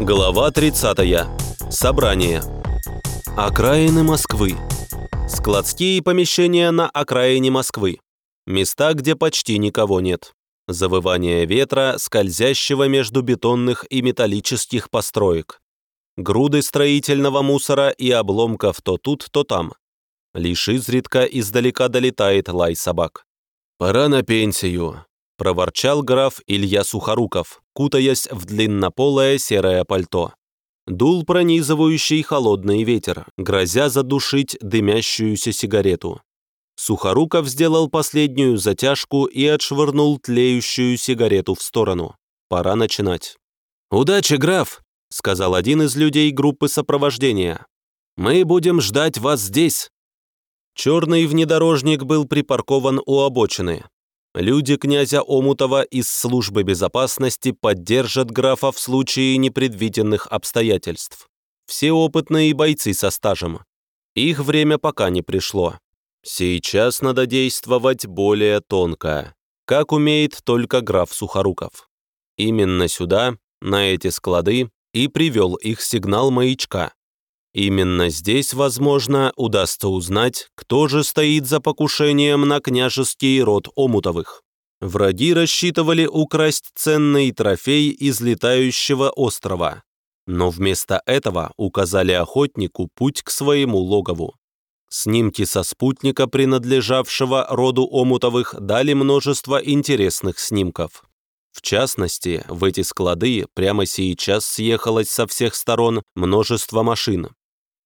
Глава 30. Собрание. Окраины Москвы. Складские помещения на окраине Москвы. Места, где почти никого нет. Завывание ветра, скользящего между бетонных и металлических построек. Груды строительного мусора и обломков то тут, то там. Лишь изредка издалека долетает лай собак. «Пора на пенсию», – проворчал граф Илья Сухоруков, кутаясь в длиннополое серое пальто. Дул пронизывающий холодный ветер, грозя задушить дымящуюся сигарету. Сухоруков сделал последнюю затяжку и отшвырнул тлеющую сигарету в сторону. Пора начинать. «Удачи, граф!» — сказал один из людей группы сопровождения. «Мы будем ждать вас здесь!» Черный внедорожник был припаркован у обочины. Люди князя Омутова из службы безопасности поддержат графа в случае непредвиденных обстоятельств. Все опытные бойцы со стажем. Их время пока не пришло. Сейчас надо действовать более тонко, как умеет только граф Сухоруков. Именно сюда, на эти склады, и привел их сигнал маячка. Именно здесь, возможно, удастся узнать, кто же стоит за покушением на княжеский род Омутовых. Враги рассчитывали украсть ценный трофей из летающего острова, но вместо этого указали охотнику путь к своему логову. Снимки со спутника, принадлежавшего роду Омутовых, дали множество интересных снимков. В частности, в эти склады прямо сейчас съехалось со всех сторон множество машин,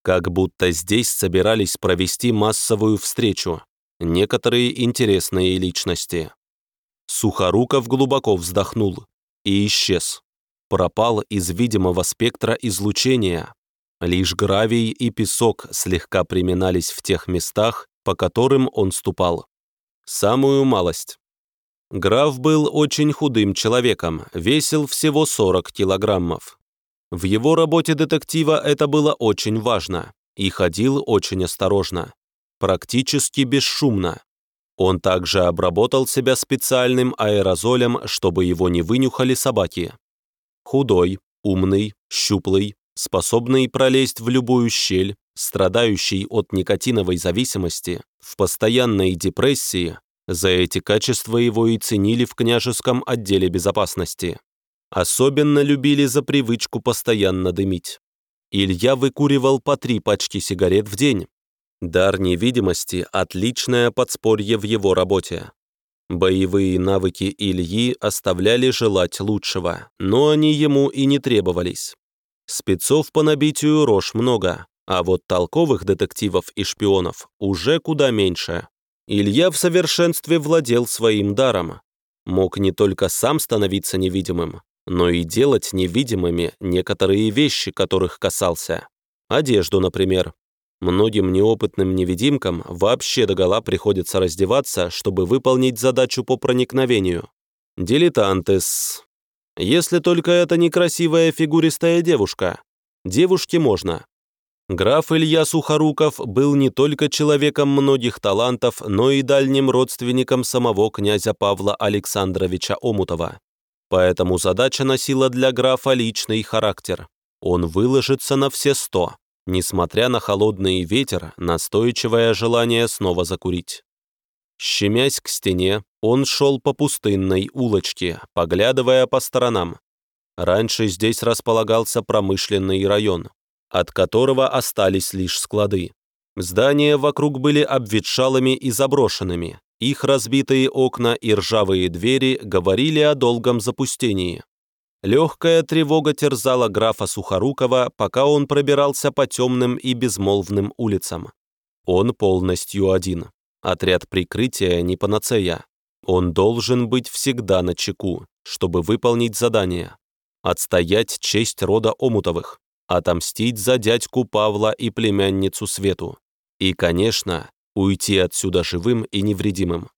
как будто здесь собирались провести массовую встречу. Некоторые интересные личности. Сухоруков глубоко вздохнул и исчез. Пропал из видимого спектра излучения. Лишь гравий и песок слегка приминались в тех местах, по которым он ступал. Самую малость. Граф был очень худым человеком, весил всего 40 килограммов. В его работе детектива это было очень важно и ходил очень осторожно, практически бесшумно. Он также обработал себя специальным аэрозолем, чтобы его не вынюхали собаки. Худой, умный, щуплый, способный пролезть в любую щель, страдающий от никотиновой зависимости, в постоянной депрессии, за эти качества его и ценили в княжеском отделе безопасности. Особенно любили за привычку постоянно дымить. Илья выкуривал по три пачки сигарет в день. Дар невидимости – отличное подспорье в его работе. Боевые навыки Ильи оставляли желать лучшего, но они ему и не требовались. Спецов по набитию рож много, а вот толковых детективов и шпионов уже куда меньше. Илья в совершенстве владел своим даром. Мог не только сам становиться невидимым, но и делать невидимыми некоторые вещи, которых касался. Одежду, например. Многим неопытным невидимкам вообще догола приходится раздеваться, чтобы выполнить задачу по проникновению. Дилетантес. Если только это не красивая фигуристая девушка. Девушке можно. Граф Илья Сухоруков был не только человеком многих талантов, но и дальним родственником самого князя Павла Александровича Омутова. Поэтому задача носила для графа личный характер. Он выложится на все сто, несмотря на холодный ветер, настойчивое желание снова закурить. Щемясь к стене, он шел по пустынной улочке, поглядывая по сторонам. Раньше здесь располагался промышленный район, от которого остались лишь склады. Здания вокруг были обветшалыми и заброшенными, их разбитые окна и ржавые двери говорили о долгом запустении. Легкая тревога терзала графа Сухорукова, пока он пробирался по темным и безмолвным улицам. Он полностью один. Отряд прикрытия не панацея. Он должен быть всегда на чеку, чтобы выполнить задание. Отстоять честь рода Омутовых. Отомстить за дядьку Павла и племянницу Свету. И, конечно, уйти отсюда живым и невредимым.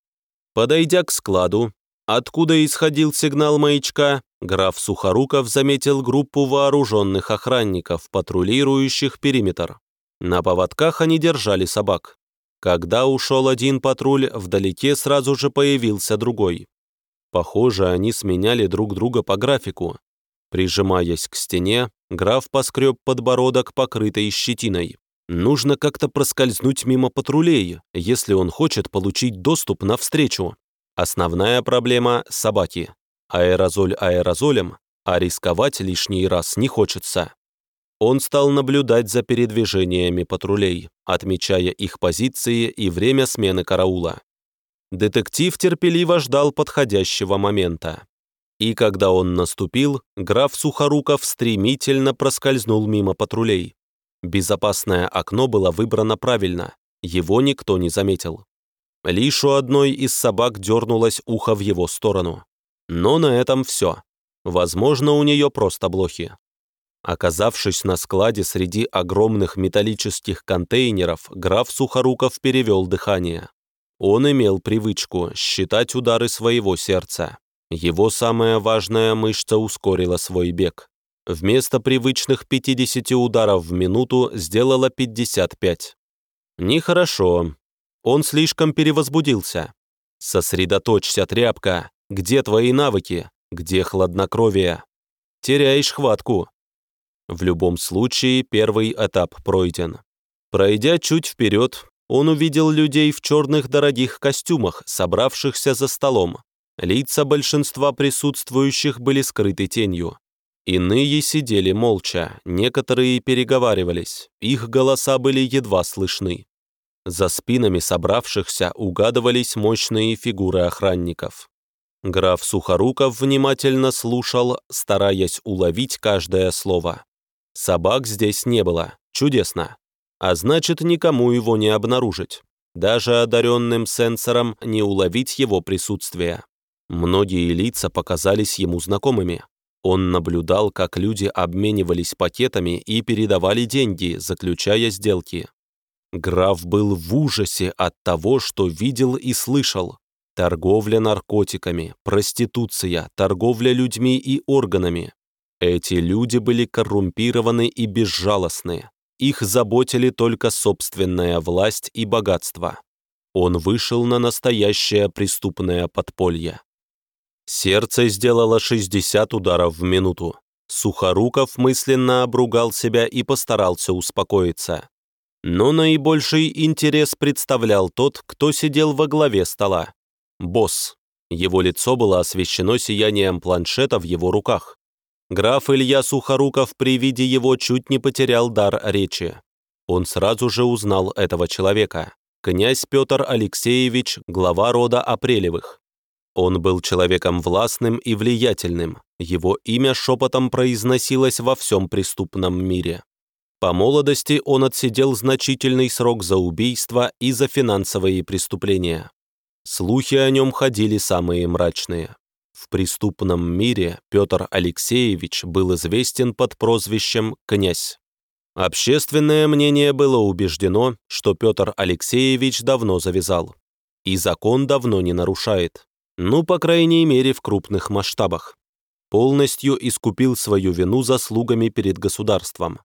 Подойдя к складу, откуда исходил сигнал маячка, граф Сухоруков заметил группу вооруженных охранников, патрулирующих периметр. На поводках они держали собак. Когда ушел один патруль, вдалеке сразу же появился другой. Похоже, они сменяли друг друга по графику. Прижимаясь к стене, граф поскреб подбородок, покрытой щетиной. Нужно как-то проскользнуть мимо патрулей, если он хочет получить доступ навстречу. Основная проблема – собаки. Аэрозоль аэрозолем, а рисковать лишний раз не хочется. Он стал наблюдать за передвижениями патрулей, отмечая их позиции и время смены караула. Детектив терпеливо ждал подходящего момента. И когда он наступил, граф Сухоруков стремительно проскользнул мимо патрулей. Безопасное окно было выбрано правильно, его никто не заметил. Лишь у одной из собак дернулось ухо в его сторону. Но на этом все. Возможно, у нее просто блохи. Оказавшись на складе среди огромных металлических контейнеров, граф Сухоруков перевел дыхание. Он имел привычку считать удары своего сердца. Его самая важная мышца ускорила свой бег. Вместо привычных 50 ударов в минуту сделала 55. Нехорошо. Он слишком перевозбудился. Сосредоточься, тряпка. Где твои навыки? Где хладнокровие? Теряешь хватку. В любом случае, первый этап пройден. Пройдя чуть вперед, он увидел людей в черных дорогих костюмах, собравшихся за столом. Лица большинства присутствующих были скрыты тенью. Иные сидели молча, некоторые переговаривались, их голоса были едва слышны. За спинами собравшихся угадывались мощные фигуры охранников. Граф Сухоруков внимательно слушал, стараясь уловить каждое слово. Собак здесь не было, чудесно. А значит, никому его не обнаружить. Даже одаренным сенсором не уловить его присутствие. Многие лица показались ему знакомыми. Он наблюдал, как люди обменивались пакетами и передавали деньги, заключая сделки. Граф был в ужасе от того, что видел и слышал. Торговля наркотиками, проституция, торговля людьми и органами. Эти люди были коррумпированы и безжалостны. Их заботили только собственная власть и богатство. Он вышел на настоящее преступное подполье. Сердце сделало 60 ударов в минуту. Сухоруков мысленно обругал себя и постарался успокоиться. Но наибольший интерес представлял тот, кто сидел во главе стола. Босс. Его лицо было освещено сиянием планшета в его руках. Граф Илья Сухоруков при виде его чуть не потерял дар речи. Он сразу же узнал этого человека. Князь Петр Алексеевич, глава рода Апрелевых. Он был человеком властным и влиятельным, его имя шепотом произносилось во всем преступном мире. По молодости он отсидел значительный срок за убийство и за финансовые преступления. Слухи о нем ходили самые мрачные. В преступном мире Петр Алексеевич был известен под прозвищем «князь». Общественное мнение было убеждено, что Петр Алексеевич давно завязал. И закон давно не нарушает. Ну, по крайней мере, в крупных масштабах. Полностью искупил свою вину заслугами перед государством.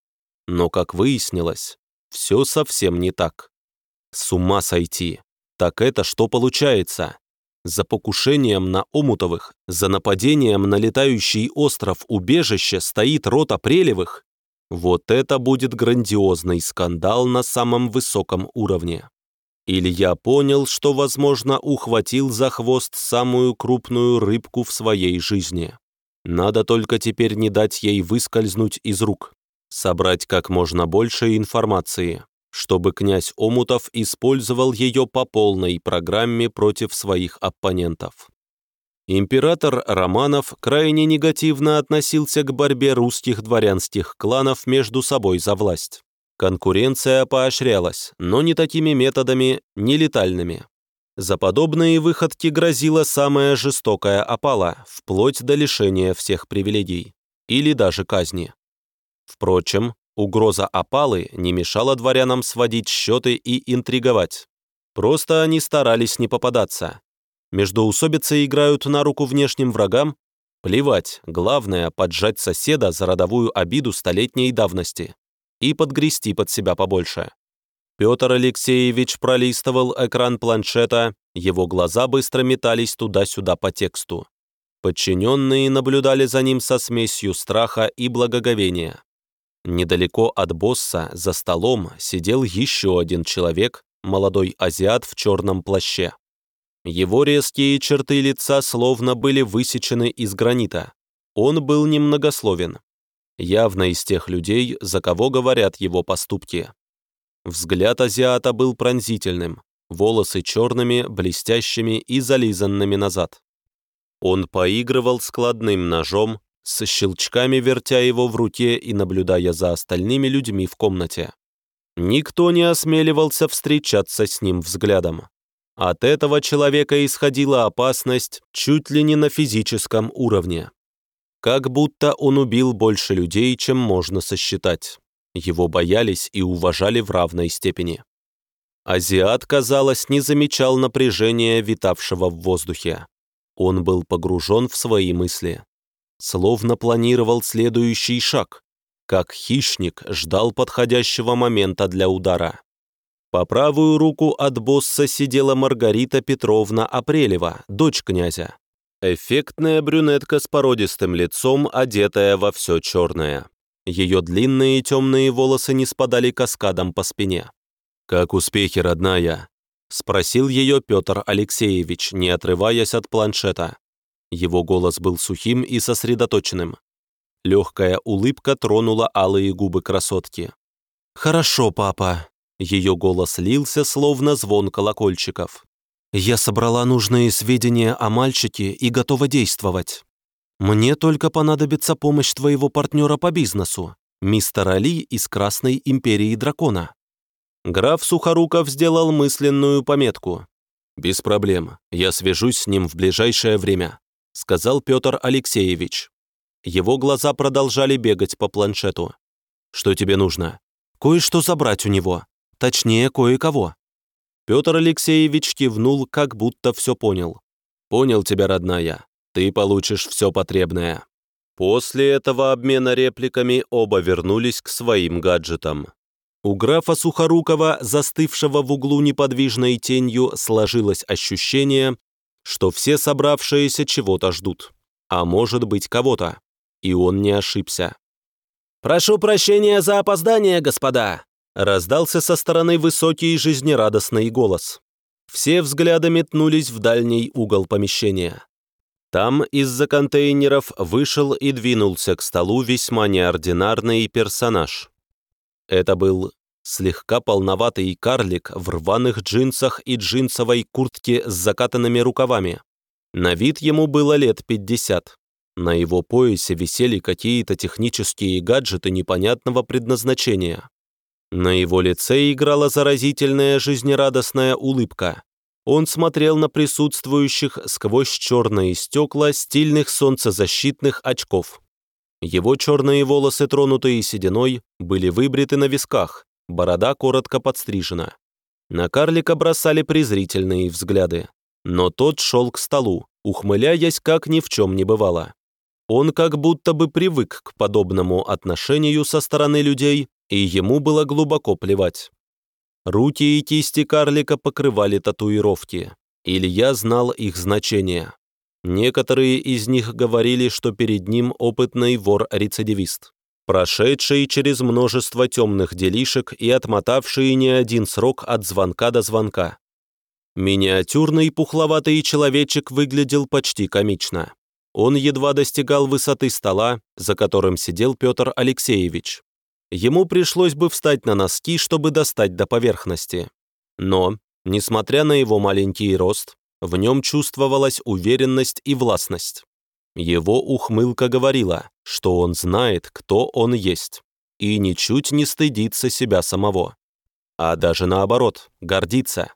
Но, как выяснилось, все совсем не так. С ума сойти. Так это что получается? За покушением на Омутовых, за нападением на летающий остров убежище стоит рота Прелевых? Вот это будет грандиозный скандал на самом высоком уровне. Илья понял, что, возможно, ухватил за хвост самую крупную рыбку в своей жизни. Надо только теперь не дать ей выскользнуть из рук, собрать как можно больше информации, чтобы князь Омутов использовал ее по полной программе против своих оппонентов. Император Романов крайне негативно относился к борьбе русских дворянских кланов между собой за власть. Конкуренция поощрялась, но не такими методами, не летальными. За подобные выходки грозила самая жестокая опала, вплоть до лишения всех привилегий. Или даже казни. Впрочем, угроза опалы не мешала дворянам сводить счеты и интриговать. Просто они старались не попадаться. Междоусобицы играют на руку внешним врагам? Плевать, главное – поджать соседа за родовую обиду столетней давности и подгрести под себя побольше. Петр Алексеевич пролистывал экран планшета, его глаза быстро метались туда-сюда по тексту. Подчиненные наблюдали за ним со смесью страха и благоговения. Недалеко от босса, за столом, сидел еще один человек, молодой азиат в черном плаще. Его резкие черты лица словно были высечены из гранита. Он был немногословен. Явно из тех людей, за кого говорят его поступки. Взгляд азиата был пронзительным, волосы черными, блестящими и зализанными назад. Он поигрывал складным ножом, со щелчками вертя его в руке и наблюдая за остальными людьми в комнате. Никто не осмеливался встречаться с ним взглядом. От этого человека исходила опасность чуть ли не на физическом уровне. Как будто он убил больше людей, чем можно сосчитать. Его боялись и уважали в равной степени. Азиат, казалось, не замечал напряжения, витавшего в воздухе. Он был погружен в свои мысли. Словно планировал следующий шаг, как хищник ждал подходящего момента для удара. По правую руку от босса сидела Маргарита Петровна Апрелева, дочь князя. Эффектная брюнетка с породистым лицом, одетая во все черное. Ее длинные темные волосы не спадали каскадом по спине. «Как успехи, родная?» — спросил ее Петр Алексеевич, не отрываясь от планшета. Его голос был сухим и сосредоточенным. Легкая улыбка тронула алые губы красотки. «Хорошо, папа». Ее голос лился, словно звон колокольчиков. «Я собрала нужные сведения о мальчике и готова действовать. Мне только понадобится помощь твоего партнера по бизнесу, мистера Али из Красной Империи Дракона». Граф Сухоруков сделал мысленную пометку. «Без проблем, я свяжусь с ним в ближайшее время», сказал Петр Алексеевич. Его глаза продолжали бегать по планшету. «Что тебе нужно?» «Кое-что забрать у него. Точнее, кое-кого». Петр Алексеевич кивнул, как будто все понял. «Понял тебя, родная. Ты получишь все потребное». После этого обмена репликами оба вернулись к своим гаджетам. У графа Сухорукова, застывшего в углу неподвижной тенью, сложилось ощущение, что все собравшиеся чего-то ждут, а может быть кого-то и он не ошибся. «Прошу прощения за опоздание, господа!» Раздался со стороны высокий жизнерадостный голос. Все взгляды метнулись в дальний угол помещения. Там из-за контейнеров вышел и двинулся к столу весьма неординарный персонаж. Это был слегка полноватый карлик в рваных джинсах и джинсовой куртке с закатанными рукавами. На вид ему было лет пятьдесят. На его поясе висели какие-то технические гаджеты непонятного предназначения. На его лице играла заразительная жизнерадостная улыбка. Он смотрел на присутствующих сквозь черные стекла стильных солнцезащитных очков. Его черные волосы, тронутые сединой, были выбриты на висках, борода коротко подстрижена. На карлика бросали презрительные взгляды. Но тот шел к столу, ухмыляясь, как ни в чем не бывало. Он как будто бы привык к подобному отношению со стороны людей, и ему было глубоко плевать. Руки и кисти карлика покрывали татуировки. Илья знал их значение. Некоторые из них говорили, что перед ним опытный вор-рецидивист, прошедший через множество темных делишек и отмотавший не один срок от звонка до звонка. Миниатюрный пухловатый человечек выглядел почти комично. Он едва достигал высоты стола, за которым сидел Петр Алексеевич. Ему пришлось бы встать на носки, чтобы достать до поверхности. Но, несмотря на его маленький рост, в нем чувствовалась уверенность и властность. Его ухмылка говорила, что он знает, кто он есть, и ничуть не стыдится себя самого. А даже наоборот, гордится.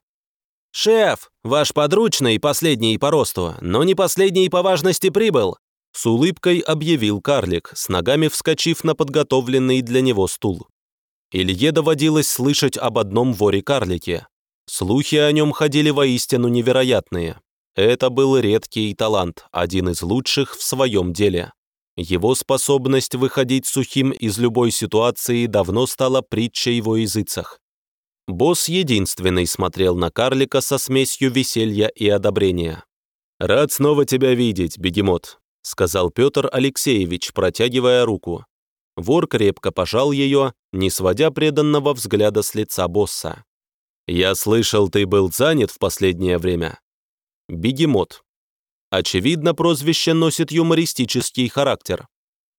«Шеф, ваш подручный, последний по росту, но не последний по важности прибыл!» С улыбкой объявил карлик, с ногами вскочив на подготовленный для него стул. Илье доводилось слышать об одном воре-карлике. Слухи о нем ходили воистину невероятные. Это был редкий талант, один из лучших в своем деле. Его способность выходить сухим из любой ситуации давно стала притчей во языцах. Босс единственный смотрел на карлика со смесью веселья и одобрения. «Рад снова тебя видеть, бегемот», — сказал Петр Алексеевич, протягивая руку. Вор крепко пожал ее, не сводя преданного взгляда с лица босса. «Я слышал, ты был занят в последнее время». Бегемот. Очевидно, прозвище носит юмористический характер.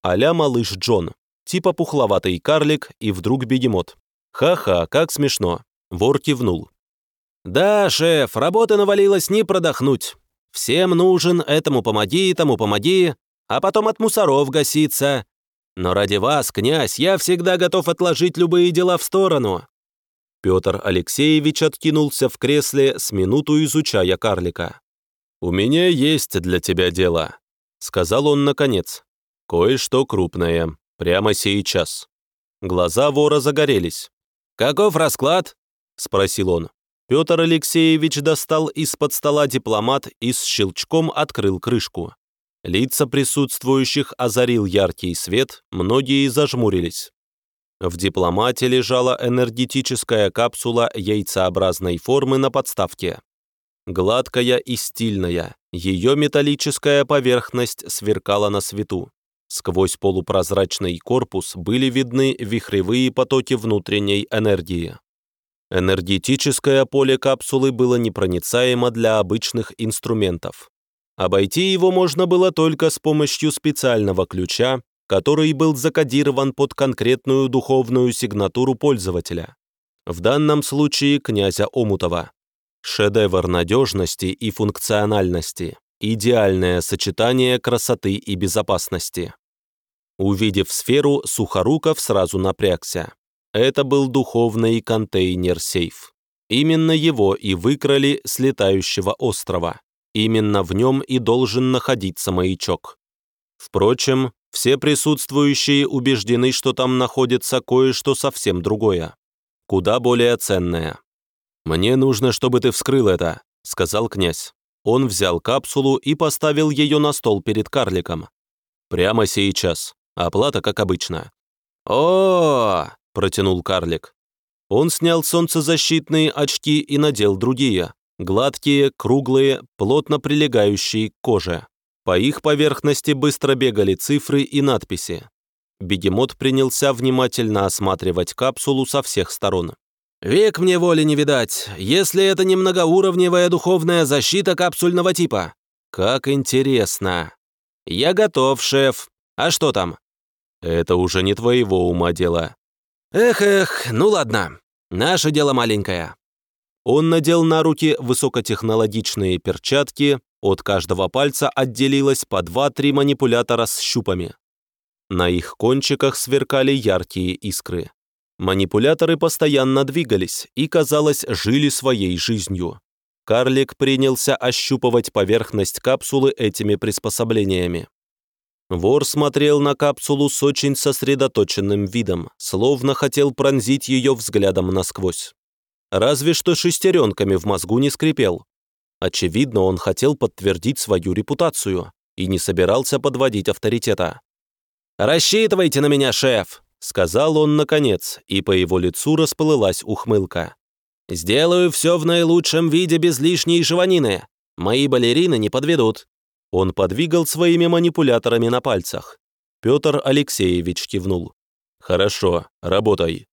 Аля малыш Джон. Типа пухловатый карлик и вдруг бегемот. Ха-ха, как смешно. Вор кивнул. «Да, шеф, работы навалилось не продохнуть. Всем нужен, этому помоги, тому помоги, а потом от мусоров гаситься. Но ради вас, князь, я всегда готов отложить любые дела в сторону». Петр Алексеевич откинулся в кресле, с минуту изучая карлика. «У меня есть для тебя дело», — сказал он наконец. «Кое-что крупное. Прямо сейчас». Глаза вора загорелись. «Каков расклад?» — спросил он. Петр Алексеевич достал из-под стола дипломат и с щелчком открыл крышку. Лица присутствующих озарил яркий свет, многие зажмурились. В дипломате лежала энергетическая капсула яйцеобразной формы на подставке. Гладкая и стильная, ее металлическая поверхность сверкала на свету. Сквозь полупрозрачный корпус были видны вихревые потоки внутренней энергии. Энергетическое поле капсулы было непроницаемо для обычных инструментов. Обойти его можно было только с помощью специального ключа, который был закодирован под конкретную духовную сигнатуру пользователя. В данном случае князя Омутова. Шедевр надежности и функциональности. Идеальное сочетание красоты и безопасности. Увидев сферу, Сухоруков сразу напрягся. Это был духовный контейнер-сейф. Именно его и выкрали с летающего острова. Именно в нем и должен находиться маячок. Впрочем, все присутствующие убеждены, что там находится кое-что совсем другое. Куда более ценное. «Мне нужно, чтобы ты вскрыл это», — сказал князь. Он взял капсулу и поставил ее на стол перед карликом. «Прямо сейчас. Оплата, как обычно». «О, -о, -о, протянул карлик. Он снял солнцезащитные очки и надел другие, Гладкие, круглые, плотно прилегающие к коже. По их поверхности быстро бегали цифры и надписи. Бегемот принялся внимательно осматривать капсулу со всех сторон. «Век мне воли не видать, если это не многоуровневая духовная защита капсульного типа. Как интересно. Я готов, шеф. А что там?» «Это уже не твоего ума дело». «Эх-эх, ну ладно. Наше дело маленькое. Он надел на руки высокотехнологичные перчатки, от каждого пальца отделилось по 2-3 манипулятора с щупами. На их кончиках сверкали яркие искры. Манипуляторы постоянно двигались и, казалось, жили своей жизнью. Карлик принялся ощупывать поверхность капсулы этими приспособлениями. Вор смотрел на капсулу с очень сосредоточенным видом, словно хотел пронзить ее взглядом насквозь. Разве что шестеренками в мозгу не скрипел. Очевидно, он хотел подтвердить свою репутацию и не собирался подводить авторитета. «Рассчитывайте на меня, шеф!» — сказал он наконец, и по его лицу расплылась ухмылка. «Сделаю все в наилучшем виде без лишней жеванины. Мои балерины не подведут». Он подвигал своими манипуляторами на пальцах. Петр Алексеевич кивнул. «Хорошо, работай».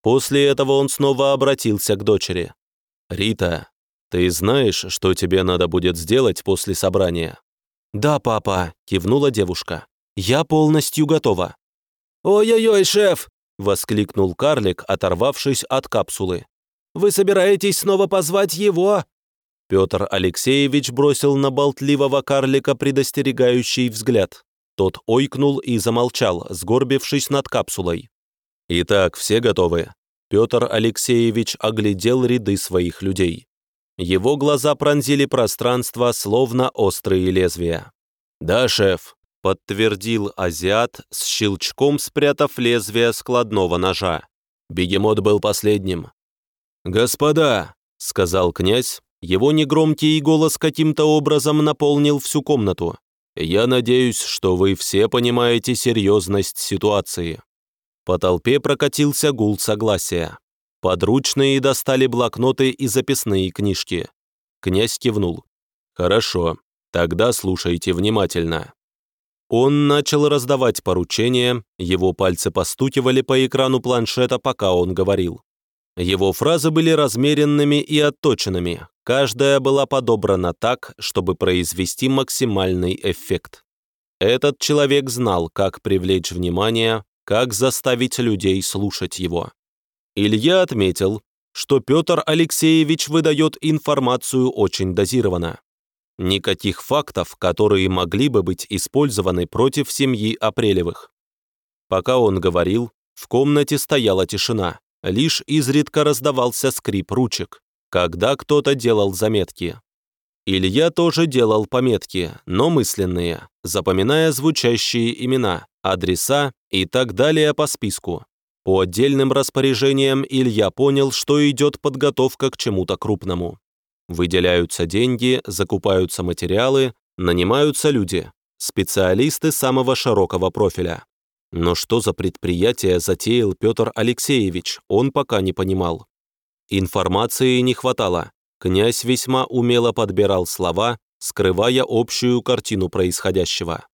После этого он снова обратился к дочери. «Рита, ты знаешь, что тебе надо будет сделать после собрания?» «Да, папа», — кивнула девушка. «Я полностью готова». «Ой-ой-ой, шеф!» — воскликнул карлик, оторвавшись от капсулы. «Вы собираетесь снова позвать его?» Петр Алексеевич бросил на болтливого карлика предостерегающий взгляд. Тот ойкнул и замолчал, сгорбившись над капсулой. «Итак, все готовы?» Петр Алексеевич оглядел ряды своих людей. Его глаза пронзили пространство, словно острые лезвия. «Да, шеф», — подтвердил азиат, с щелчком спрятав лезвие складного ножа. Бегемот был последним. «Господа», — сказал князь, его негромкий голос каким-то образом наполнил всю комнату. «Я надеюсь, что вы все понимаете серьезность ситуации. По толпе прокатился гул согласия. Подручные достали блокноты и записные книжки. Князь кивнул. «Хорошо. Тогда слушайте внимательно. Он начал раздавать поручения, его пальцы постукивали по экрану планшета, пока он говорил. Его фразы были размеренными и отточенными, каждая была подобрана так, чтобы произвести максимальный эффект. Этот человек знал, как привлечь внимание, как заставить людей слушать его. Илья отметил, что Петр Алексеевич выдает информацию очень дозированно. Никаких фактов, которые могли бы быть использованы против семьи Апрелевых. Пока он говорил, в комнате стояла тишина, лишь изредка раздавался скрип ручек, когда кто-то делал заметки. Илья тоже делал пометки, но мысленные, запоминая звучащие имена, адреса и так далее по списку. По отдельным распоряжениям Илья понял, что идет подготовка к чему-то крупному. Выделяются деньги, закупаются материалы, нанимаются люди, специалисты самого широкого профиля. Но что за предприятие затеял Петр Алексеевич, он пока не понимал. Информации не хватало. Князь весьма умело подбирал слова, скрывая общую картину происходящего.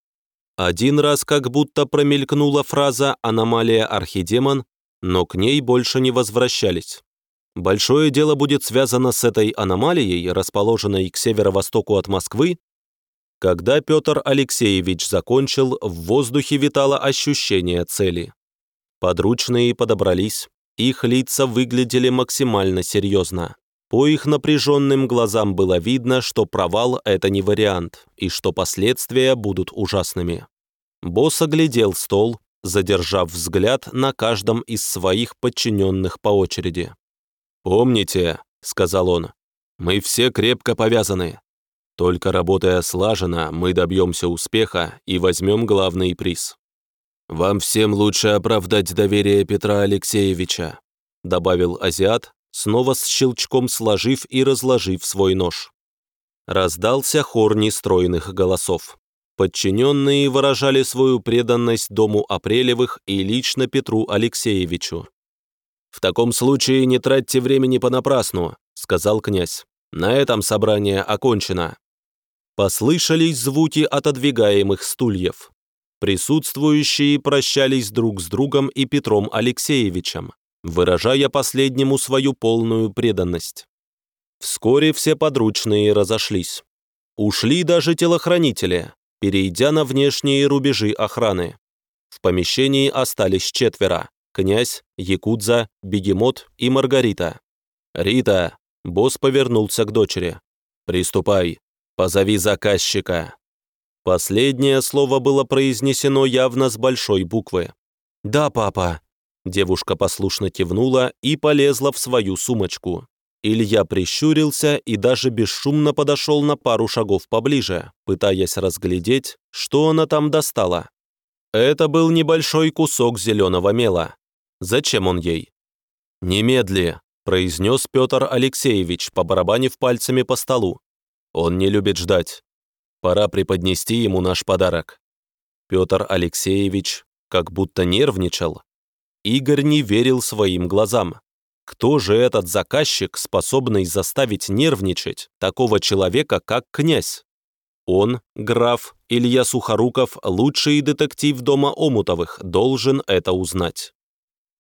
Один раз как будто промелькнула фраза «аномалия архидемон», но к ней больше не возвращались. Большое дело будет связано с этой аномалией, расположенной к северо-востоку от Москвы. Когда Петр Алексеевич закончил, в воздухе витало ощущение цели. Подручные подобрались, их лица выглядели максимально серьезно. По их напряженным глазам было видно, что провал – это не вариант, и что последствия будут ужасными. Босс оглядел стол, задержав взгляд на каждом из своих подчиненных по очереди. «Помните», — сказал он, — «мы все крепко повязаны. Только работая слаженно, мы добьемся успеха и возьмем главный приз. Вам всем лучше оправдать доверие Петра Алексеевича», добавил азиат, снова с щелчком сложив и разложив свой нож. Раздался хор нестройных голосов. Подчиненные выражали свою преданность дому Апрелевых и лично Петру Алексеевичу. «В таком случае не тратьте времени понапрасну», — сказал князь. «На этом собрание окончено». Послышались звуки отодвигаемых стульев. Присутствующие прощались друг с другом и Петром Алексеевичем, выражая последнему свою полную преданность. Вскоре все подручные разошлись. Ушли даже телохранители, перейдя на внешние рубежи охраны. В помещении остались четверо князь, Якудза, Бегемот и Маргарита. «Рита!» – босс повернулся к дочери. «Приступай, позови заказчика». Последнее слово было произнесено явно с большой буквы. «Да, папа». Девушка послушно кивнула и полезла в свою сумочку. Илья прищурился и даже бесшумно подошел на пару шагов поближе, пытаясь разглядеть, что она там достала. Это был небольшой кусок зеленого мела. Зачем он ей? «Немедли», – произнес Петр Алексеевич, побарабанив пальцами по столу. «Он не любит ждать. Пора преподнести ему наш подарок». Петр Алексеевич как будто нервничал. Игорь не верил своим глазам. Кто же этот заказчик, способный заставить нервничать такого человека, как князь? Он, граф Илья Сухоруков, лучший детектив дома Омутовых, должен это узнать.